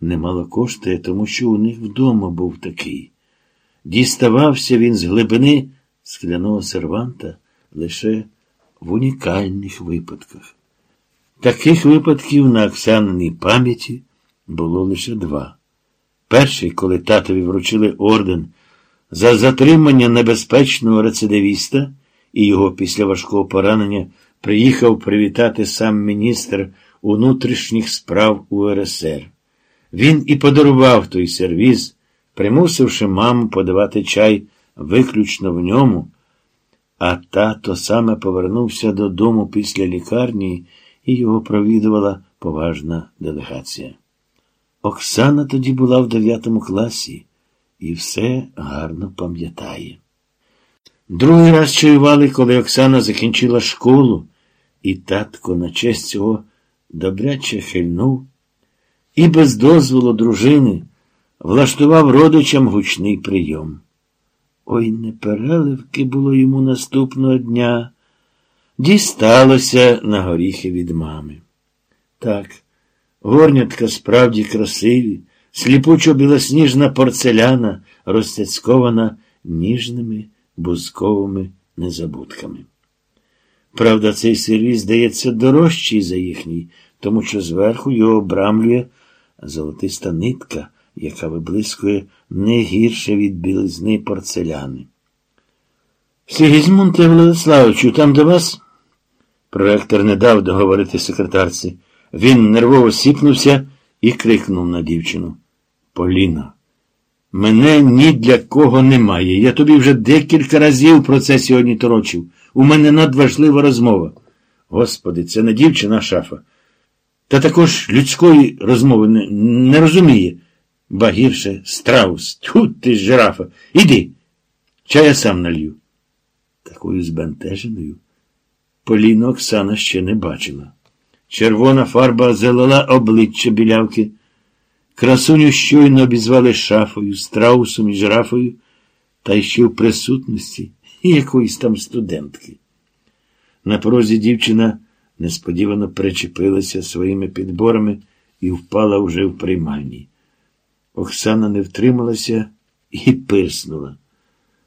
немало коштує, тому що у них вдома був такий. Діставався він з глибини скляного серванта лише в унікальних випадках. Таких випадків на Оксаниній пам'яті було лише два. Перший, коли татові вручили орден за затримання небезпечного рецидивіста, і його після важкого поранення приїхав привітати сам міністр внутрішніх справ УРСР. Він і подарував той сервіз, примусивши маму подавати чай виключно в ньому, а тато саме повернувся додому після лікарні і його провідувала поважна делегація. Оксана тоді була в дев'ятому класі і все гарно пам'ятає. Другий раз чаювали, коли Оксана закінчила школу, і татко на честь цього добряче хильнув і без дозволу дружини влаштував родичам гучний прийом. Ой, не переливки було йому наступного дня. Дісталося на горіхи від мами. Так, горнятка справді красиві, сліпучо білосніжна порцеляна, розцяцькована ніжними бузковими незабудками. Правда, цей сервіз здається дорожчий за їхній, тому що зверху його обрамлює золотиста нитка, яка виблискує не гірше від білизни порцеляни. Сігізмунте Владиславовичу, там до вас? Проректор не дав договорити секретарці. Він нервово сіпнувся і крикнув на дівчину. Поліно, мене ні для кого немає. Я тобі вже декілька разів про це сьогодні торочив. У мене надважлива розмова. Господи, це не дівчина шафа. Та також людської розмови не, не розуміє. Ба гірше страус. Тьфу ти, жирафа. Іди. Чай я сам налью. Такою збентеженою Поліна Оксана ще не бачила. Червона фарба залила обличчя білявки. Красуню щойно обізвали шафою, страусом і жирафою, та ще в присутності якоїсь там студентки. На порозі дівчина несподівано причепилася своїми підборами і впала вже в приймальні. Оксана не втрималася і пирснула.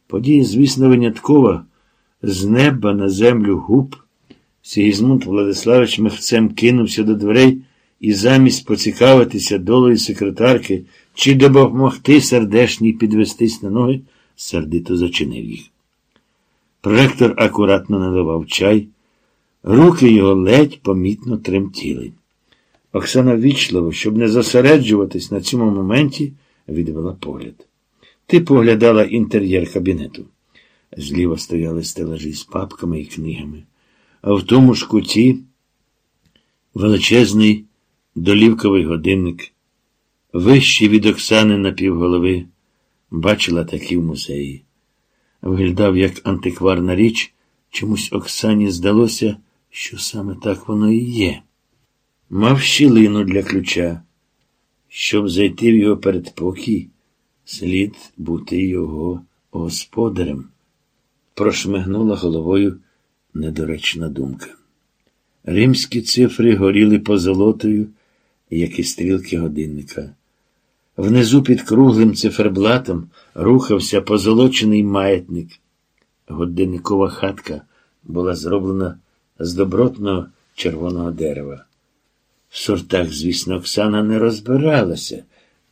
Подія, звісно, виняткова, з неба на землю губ. Сігізмунд Владиславич мехцем кинувся до дверей і замість поцікавитися долою секретарки чи допомогти сердешній підвестись на ноги, сердито зачинив їх. Проректор акуратно наливав чай, руки його ледь помітно тремтіли. Оксана ввічливо, щоб не зосереджуватись на цьому моменті, відвела погляд. Ти поглядала інтер'єр кабінету. Зліва стояли стелажі з папками і книгами, а в тому ж куті величезний долівковий годинник, вищий від Оксани на півголови, бачила такі в музеї. Виглядав як антикварна річ, чомусь Оксані здалося, що саме так воно і є. Мав щілину для ключа. Щоб зайти в його передпокій, слід бути його господарем. Прошмигнула головою недоречна думка. Римські цифри горіли позолотою, як і стрілки годинника. Внизу під круглим циферблатом рухався позолочений маятник. Годинникова хатка була зроблена з добротного червоного дерева. В сортах, звісно, Оксана не розбиралася,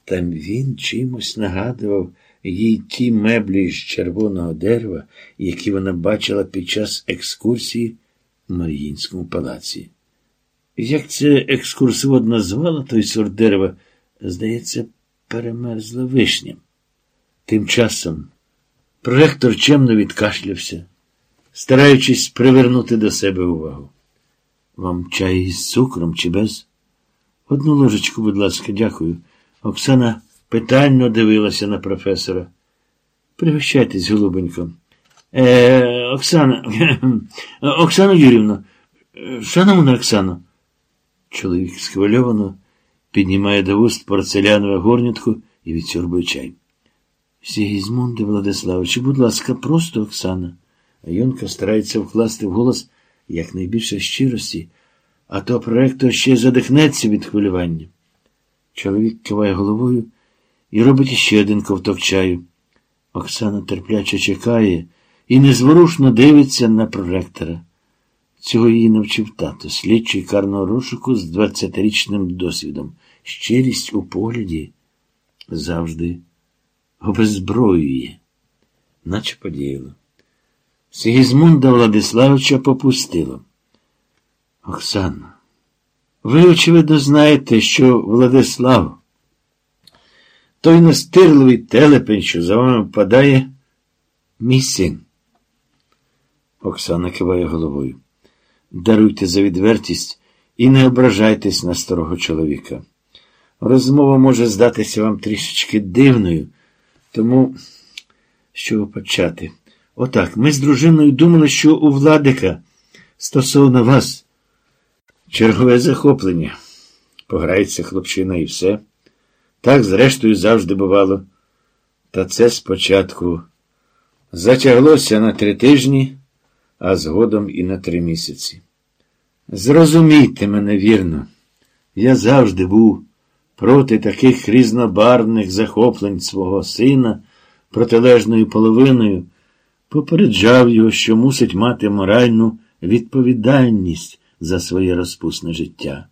та він чимось нагадував їй ті меблі з червоного дерева, які вона бачила під час екскурсії в Мар'їнському палаці. Як це екскурсовод назвала той сорт дерева, здається, перемерзла вишня. Тим часом проректор чемно відкашлявся, стараючись привернути до себе увагу. Вам чай із цукром чи без? Одну ложечку, будь ласка, дякую. Оксана питально дивилася на професора. Пригощайтесь, голубенько. Е, Оксана, Оксана Юрівна, шановна Оксано. Чоловік схвильовано піднімає до вуст порцелянову горнятку і відсьорбує чай. Сігізмунде Владиславович, будь ласка, просто Оксана. А Йонка старається вкласти в голос якнайбільше щирості, а то проектор ще задихнеться від хвилювання. Чоловік киває головою і робить іще один ковток чаю. Оксана терпляче чекає і незворушно дивиться на проректора. Цього її навчив тато, слідчий карного розшуку з 20-річним досвідом. Щирість у погляді завжди обезброює, наче подіяло. Сигізмунда Владиславича попустило. Оксана, ви, очевидно, знаєте, що Владислав, той настирливий телепень, що за вами впадає, мій син. Оксана киває головою. Даруйте за відвертість і не ображайтесь на старого чоловіка. Розмова може здатися вам трішечки дивною, тому що почати. Отак, ми з дружиною думали, що у Владика стосовно вас чергове захоплення. Пограється хлопчина і все. Так, зрештою, завжди бувало. Та це спочатку затяглося на три тижні, а згодом і на три місяці. Зрозумійте мене вірно, я завжди був проти таких різнобарвних захоплень свого сина протилежною половиною, попереджав його, що мусить мати моральну відповідальність за своє розпусне життя.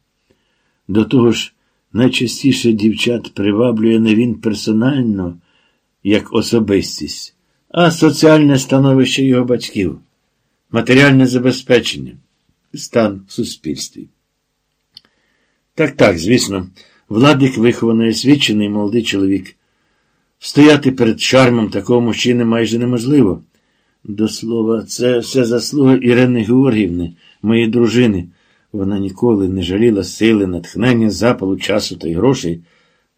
До того ж, найчастіше дівчат приваблює не він персонально, як особистість, а соціальне становище його батьків, матеріальне забезпечення, стан в суспільстві. Так, так, звісно, владик вихований, освічений молодий чоловік. Стояти перед шармом такого мужчини майже неможливо. До слова, це все заслуга Ірини Георгівни, моєї дружини. Вона ніколи не жаліла сили, натхнення, запалу, часу та й грошей.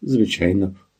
Звичайно,